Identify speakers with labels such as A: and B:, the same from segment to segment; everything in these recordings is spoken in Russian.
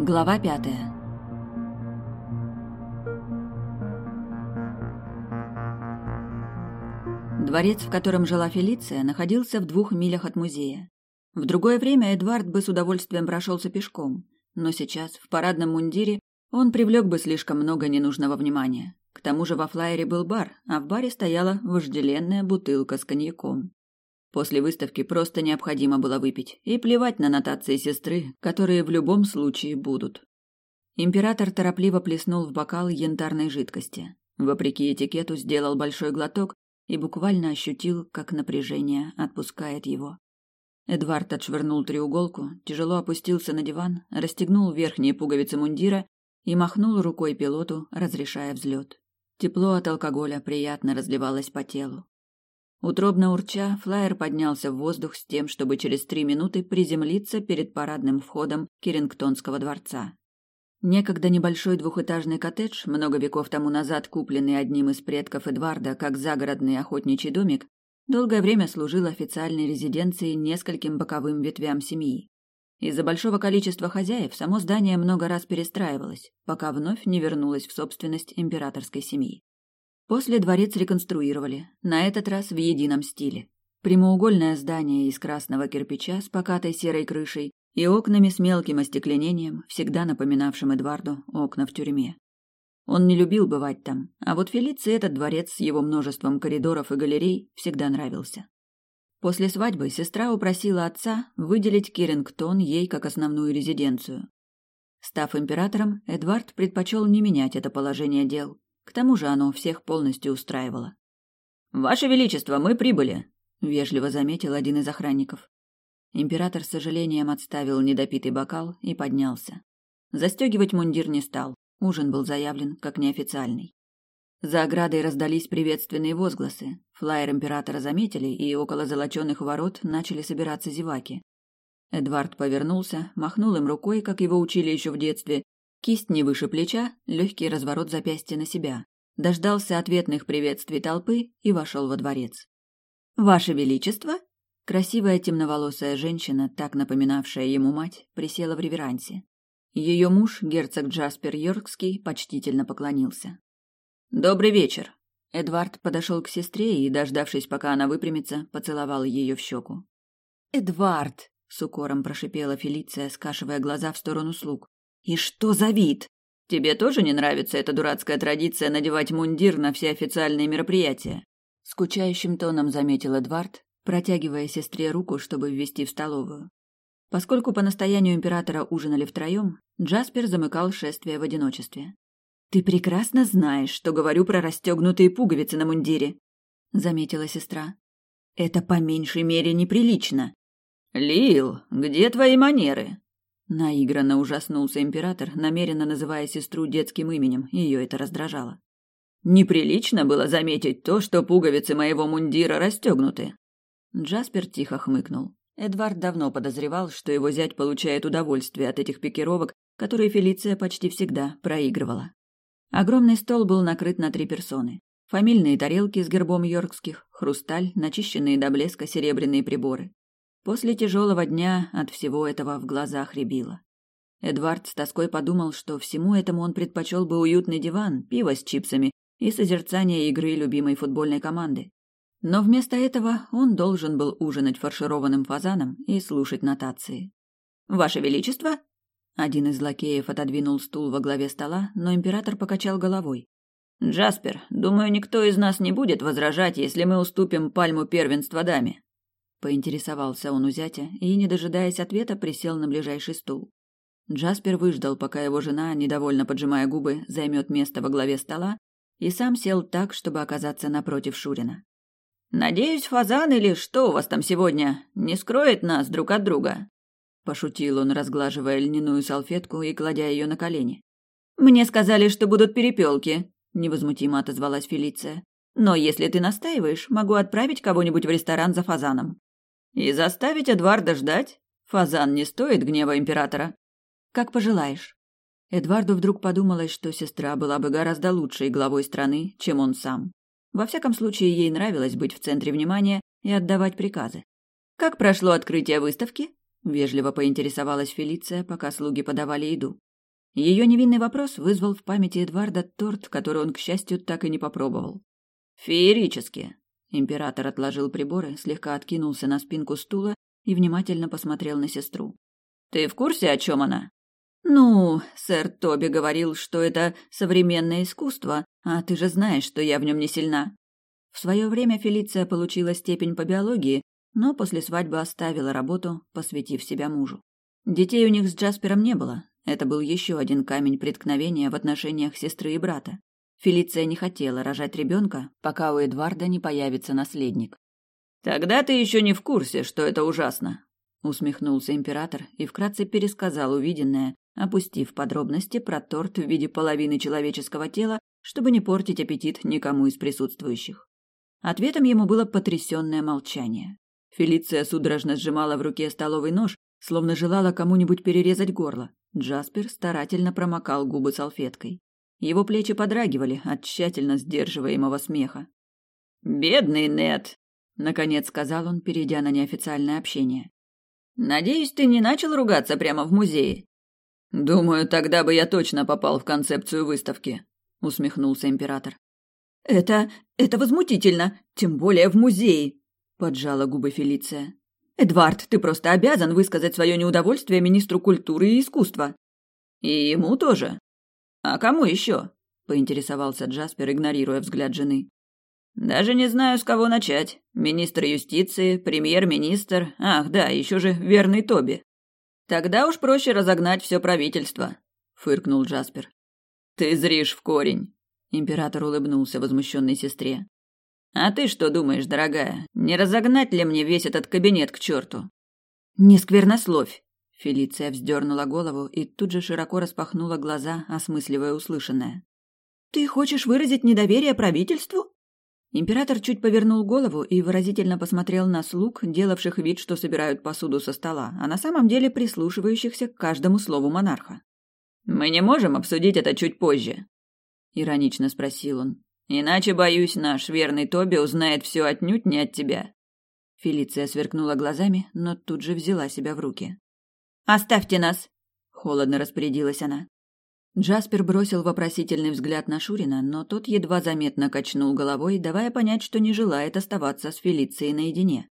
A: Глава пятая. Дворец, в котором жила Фелиция, находился в двух милях от музея. В другое время Эдвард бы с удовольствием прошелся пешком, но сейчас, в парадном мундире, он привлек бы слишком много ненужного внимания. К тому же во флайере был бар, а в баре стояла вожделенная бутылка с коньяком. После выставки просто необходимо было выпить и плевать на нотации сестры, которые в любом случае будут. Император торопливо плеснул в бокал янтарной жидкости. Вопреки этикету сделал большой глоток и буквально ощутил, как напряжение отпускает его. Эдвард отшвырнул треуголку, тяжело опустился на диван, расстегнул верхние пуговицы мундира и махнул рукой пилоту, разрешая взлет. Тепло от алкоголя приятно разливалось по телу. Утробно урча, флайер поднялся в воздух с тем, чтобы через три минуты приземлиться перед парадным входом Кирингтонского дворца. Некогда небольшой двухэтажный коттедж, много веков тому назад купленный одним из предков Эдварда как загородный охотничий домик, долгое время служил официальной резиденцией нескольким боковым ветвям семьи. Из-за большого количества хозяев само здание много раз перестраивалось, пока вновь не вернулось в собственность императорской семьи. После дворец реконструировали, на этот раз в едином стиле. Прямоугольное здание из красного кирпича с покатой серой крышей и окнами с мелким остекленением, всегда напоминавшим Эдварду окна в тюрьме. Он не любил бывать там, а вот Фелиции этот дворец с его множеством коридоров и галерей всегда нравился. После свадьбы сестра упросила отца выделить Кирингтон ей как основную резиденцию. Став императором, Эдвард предпочел не менять это положение дел, к тому же оно всех полностью устраивало. «Ваше Величество, мы прибыли!» — вежливо заметил один из охранников. Император с сожалением отставил недопитый бокал и поднялся. Застегивать мундир не стал, ужин был заявлен как неофициальный. За оградой раздались приветственные возгласы. Флайер императора заметили, и около золоченных ворот начали собираться зеваки. Эдвард повернулся, махнул им рукой, как его учили еще в детстве, Кисть не выше плеча, легкий разворот запястья на себя. Дождался ответных приветствий толпы и вошел во дворец. «Ваше Величество!» Красивая темноволосая женщина, так напоминавшая ему мать, присела в реверансе. Ее муж, герцог Джаспер Йоркский, почтительно поклонился. «Добрый вечер!» Эдвард подошел к сестре и, дождавшись, пока она выпрямится, поцеловал ее в щеку. «Эдвард!» — с укором прошипела Фелиция, скашивая глаза в сторону слуг. И что за вид? Тебе тоже не нравится эта дурацкая традиция надевать мундир на все официальные мероприятия? Скучающим тоном заметил Эдвард, протягивая сестре руку, чтобы ввести в столовую. Поскольку по настоянию императора ужинали втроем, Джаспер замыкал шествие в одиночестве. «Ты прекрасно знаешь, что говорю про расстегнутые пуговицы на мундире», — заметила сестра. «Это по меньшей мере неприлично». «Лил, где твои манеры?» Наигранно ужаснулся император, намеренно называя сестру детским именем, ее это раздражало. Неприлично было заметить то, что пуговицы моего мундира расстегнуты. Джаспер тихо хмыкнул. Эдвард давно подозревал, что его зять получает удовольствие от этих пикировок, которые Фелиция почти всегда проигрывала. Огромный стол был накрыт на три персоны. Фамильные тарелки с гербом йоркских, хрусталь, начищенные до блеска серебряные приборы. После тяжелого дня от всего этого в глазах рябило. Эдвард с тоской подумал, что всему этому он предпочел бы уютный диван, пиво с чипсами и созерцание игры любимой футбольной команды. Но вместо этого он должен был ужинать фаршированным фазаном и слушать нотации. «Ваше Величество!» Один из лакеев отодвинул стул во главе стола, но император покачал головой. «Джаспер, думаю, никто из нас не будет возражать, если мы уступим пальму первенства даме. Поинтересовался он у зятя и, не дожидаясь ответа, присел на ближайший стул. Джаспер выждал, пока его жена, недовольно поджимая губы, займет место во главе стола, и сам сел так, чтобы оказаться напротив Шурина. «Надеюсь, фазан или что у вас там сегодня не скроет нас друг от друга?» Пошутил он, разглаживая льняную салфетку и кладя ее на колени. «Мне сказали, что будут перепелки», — невозмутимо отозвалась Фелиция. «Но если ты настаиваешь, могу отправить кого-нибудь в ресторан за фазаном». И заставить Эдварда ждать? Фазан не стоит гнева императора. Как пожелаешь. Эдварду вдруг подумалось, что сестра была бы гораздо лучшей главой страны, чем он сам. Во всяком случае, ей нравилось быть в центре внимания и отдавать приказы. «Как прошло открытие выставки?» – вежливо поинтересовалась Фелиция, пока слуги подавали еду. Ее невинный вопрос вызвал в памяти Эдварда торт, который он, к счастью, так и не попробовал. «Феерически!» Император отложил приборы, слегка откинулся на спинку стула и внимательно посмотрел на сестру. «Ты в курсе, о чем она?» «Ну, сэр Тоби говорил, что это современное искусство, а ты же знаешь, что я в нем не сильна». В свое время Фелиция получила степень по биологии, но после свадьбы оставила работу, посвятив себя мужу. Детей у них с Джаспером не было. Это был еще один камень преткновения в отношениях сестры и брата. Фелиция не хотела рожать ребенка, пока у Эдварда не появится наследник. «Тогда ты еще не в курсе, что это ужасно», — усмехнулся император и вкратце пересказал увиденное, опустив подробности про торт в виде половины человеческого тела, чтобы не портить аппетит никому из присутствующих. Ответом ему было потрясенное молчание. Фелиция судорожно сжимала в руке столовый нож, словно желала кому-нибудь перерезать горло. Джаспер старательно промокал губы салфеткой. Его плечи подрагивали от тщательно сдерживаемого смеха. «Бедный Нет, наконец сказал он, перейдя на неофициальное общение. «Надеюсь, ты не начал ругаться прямо в музее?» «Думаю, тогда бы я точно попал в концепцию выставки», — усмехнулся император. «Это... это возмутительно, тем более в музее», — поджала губы Фелиция. «Эдвард, ты просто обязан высказать свое неудовольствие министру культуры и искусства». «И ему тоже», «А кому еще?» – поинтересовался Джаспер, игнорируя взгляд жены. «Даже не знаю, с кого начать. Министр юстиции, премьер-министр, ах, да, еще же верный Тоби. Тогда уж проще разогнать все правительство», – фыркнул Джаспер. «Ты зришь в корень», – император улыбнулся возмущенной сестре. «А ты что думаешь, дорогая, не разогнать ли мне весь этот кабинет к черту?» «Не сквернословь», Фелиция вздернула голову и тут же широко распахнула глаза, осмысливая услышанное. «Ты хочешь выразить недоверие правительству?» Император чуть повернул голову и выразительно посмотрел на слуг, делавших вид, что собирают посуду со стола, а на самом деле прислушивающихся к каждому слову монарха. «Мы не можем обсудить это чуть позже?» — иронично спросил он. «Иначе, боюсь, наш верный Тоби узнает все отнюдь не от тебя». Фелиция сверкнула глазами, но тут же взяла себя в руки. «Оставьте нас!» — холодно распорядилась она. Джаспер бросил вопросительный взгляд на Шурина, но тот едва заметно качнул головой, давая понять, что не желает оставаться с Фелицией наедине.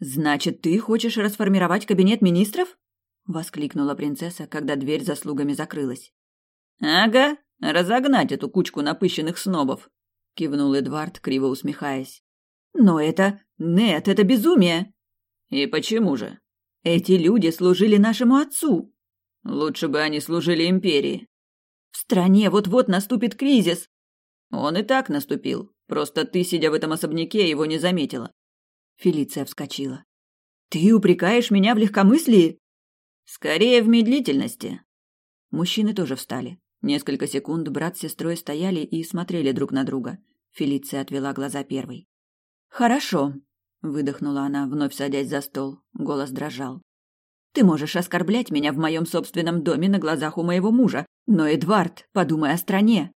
A: «Значит, ты хочешь расформировать кабинет министров?» — воскликнула принцесса, когда дверь за слугами закрылась. «Ага, разогнать эту кучку напыщенных снобов», — кивнул Эдвард, криво усмехаясь. «Но это... Нет, это безумие!» «И почему же?» Эти люди служили нашему отцу. Лучше бы они служили империи. В стране вот-вот наступит кризис. Он и так наступил. Просто ты, сидя в этом особняке, его не заметила. Фелиция вскочила. Ты упрекаешь меня в легкомыслии? Скорее в медлительности. Мужчины тоже встали. Несколько секунд брат с сестрой стояли и смотрели друг на друга. Фелиция отвела глаза первой. Хорошо, выдохнула она, вновь садясь за стол. Голос дрожал. Ты можешь оскорблять меня в моем собственном доме на глазах у моего мужа, но, Эдвард, подумай о стране.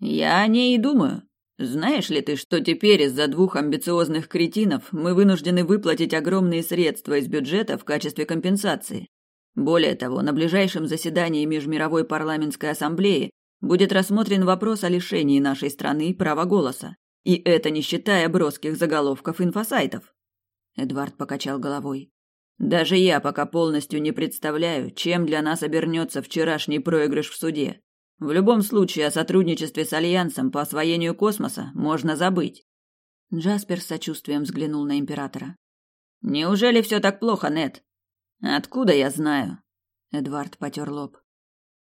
A: Я о ней и думаю. Знаешь ли ты, что теперь из-за двух амбициозных кретинов мы вынуждены выплатить огромные средства из бюджета в качестве компенсации? Более того, на ближайшем заседании Межмировой парламентской ассамблеи будет рассмотрен вопрос о лишении нашей страны права голоса. И это не считая броских заголовков инфосайтов. Эдвард покачал головой. Даже я пока полностью не представляю, чем для нас обернется вчерашний проигрыш в суде. В любом случае о сотрудничестве с Альянсом по освоению космоса можно забыть. Джаспер с сочувствием взглянул на императора. Неужели все так плохо, Нет? Откуда я знаю? Эдвард потер лоб.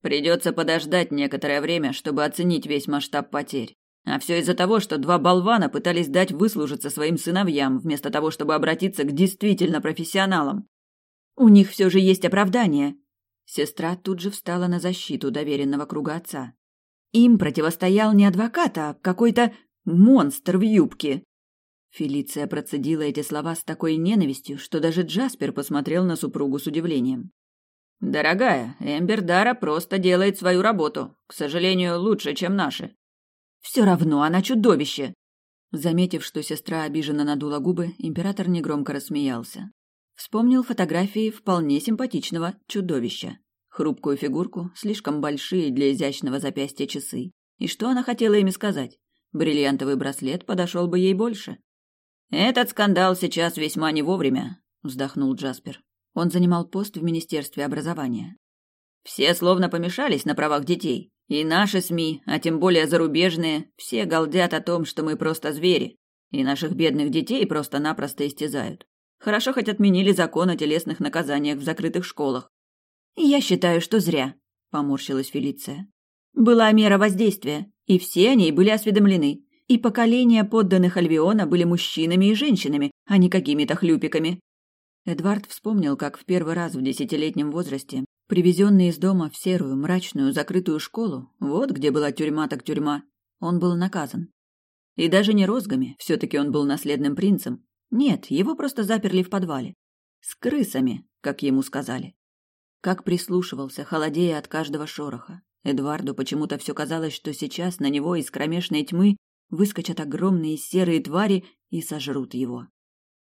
A: Придется подождать некоторое время, чтобы оценить весь масштаб потерь. А все из-за того, что два болвана пытались дать выслужиться своим сыновьям, вместо того, чтобы обратиться к действительно профессионалам. У них все же есть оправдание. Сестра тут же встала на защиту доверенного круга отца. Им противостоял не адвокат, а какой-то монстр в юбке. Фелиция процедила эти слова с такой ненавистью, что даже Джаспер посмотрел на супругу с удивлением. «Дорогая, Эмбер Дара просто делает свою работу. К сожалению, лучше, чем наши. Все равно она чудовище!» Заметив, что сестра обиженно надула губы, император негромко рассмеялся. Вспомнил фотографии вполне симпатичного чудовища. хрупкую фигурку, слишком большие для изящного запястья часы. И что она хотела ими сказать? Бриллиантовый браслет подошел бы ей больше. «Этот скандал сейчас весьма не вовремя», — вздохнул Джаспер. Он занимал пост в Министерстве образования. «Все словно помешались на правах детей. И наши СМИ, а тем более зарубежные, все галдят о том, что мы просто звери. И наших бедных детей просто-напросто истязают. Хорошо хоть отменили закон о телесных наказаниях в закрытых школах. «Я считаю, что зря», — поморщилась Фелиция. «Была мера воздействия, и все о ней были осведомлены. И поколения подданных Альвиона были мужчинами и женщинами, а не какими-то хлюпиками». Эдвард вспомнил, как в первый раз в десятилетнем возрасте, привезенный из дома в серую, мрачную, закрытую школу, вот где была тюрьма так тюрьма, он был наказан. И даже не розгами, все-таки он был наследным принцем. Нет, его просто заперли в подвале. С крысами, как ему сказали. Как прислушивался, холодея от каждого шороха. Эдварду почему-то все казалось, что сейчас на него из кромешной тьмы выскочат огромные серые твари и сожрут его.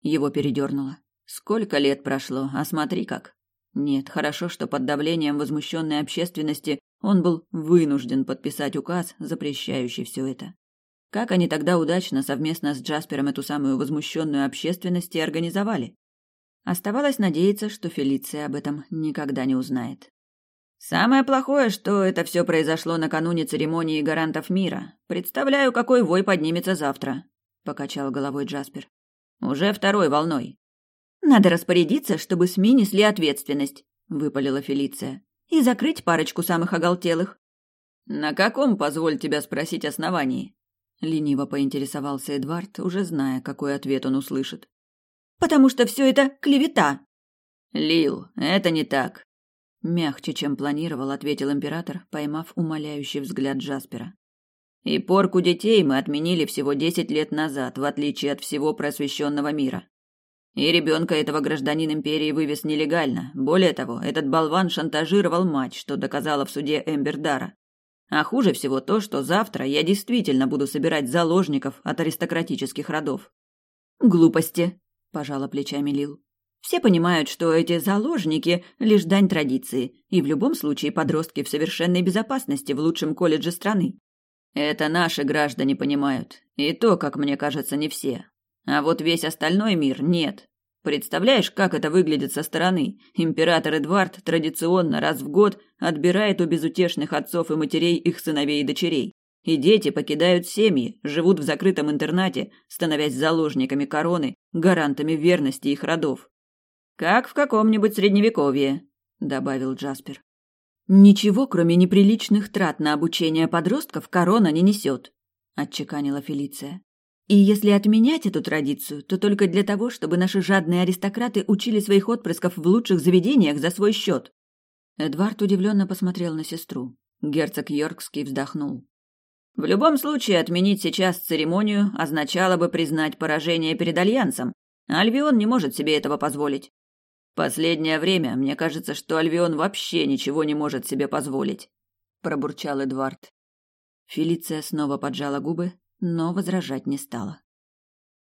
A: Его передернуло. Сколько лет прошло, а смотри как. Нет, хорошо, что под давлением возмущенной общественности он был вынужден подписать указ, запрещающий все это. Как они тогда удачно совместно с Джаспером эту самую возмущенную общественность и организовали? Оставалось надеяться, что Фелиция об этом никогда не узнает. Самое плохое, что это все произошло накануне церемонии гарантов мира. Представляю, какой вой поднимется завтра, покачал головой Джаспер. Уже второй волной. Надо распорядиться, чтобы СМИ несли ответственность, выпалила Фелиция, и закрыть парочку самых оголтелых. На каком, позволь тебя спросить, основании? лениво поинтересовался Эдвард, уже зная, какой ответ он услышит потому что все это клевета. Лил, это не так. Мягче, чем планировал, ответил император, поймав умоляющий взгляд Джаспера. И порку детей мы отменили всего десять лет назад, в отличие от всего просвещенного мира. И ребенка этого гражданин империи вывез нелегально. Более того, этот болван шантажировал мать, что доказала в суде Эмбердара. А хуже всего то, что завтра я действительно буду собирать заложников от аристократических родов. Глупости, пожала плечами Лил. Все понимают, что эти заложники – лишь дань традиции, и в любом случае подростки в совершенной безопасности в лучшем колледже страны. Это наши граждане понимают, и то, как мне кажется, не все. А вот весь остальной мир нет. Представляешь, как это выглядит со стороны? Император Эдвард традиционно раз в год отбирает у безутешных отцов и матерей их сыновей и дочерей. И дети покидают семьи, живут в закрытом интернате, становясь заложниками короны, гарантами верности их родов. Как в каком-нибудь средневековье, добавил Джаспер. Ничего, кроме неприличных трат на обучение подростков, корона не несет, отчеканила Фелиция. И если отменять эту традицию, то только для того, чтобы наши жадные аристократы учили своих отпрысков в лучших заведениях за свой счет. Эдвард удивленно посмотрел на сестру. Герцог Йоркский вздохнул. В любом случае, отменить сейчас церемонию означало бы признать поражение перед Альянсом. Альвион не может себе этого позволить. Последнее время мне кажется, что Альвион вообще ничего не может себе позволить, пробурчал Эдвард. Фелиция снова поджала губы, но возражать не стала.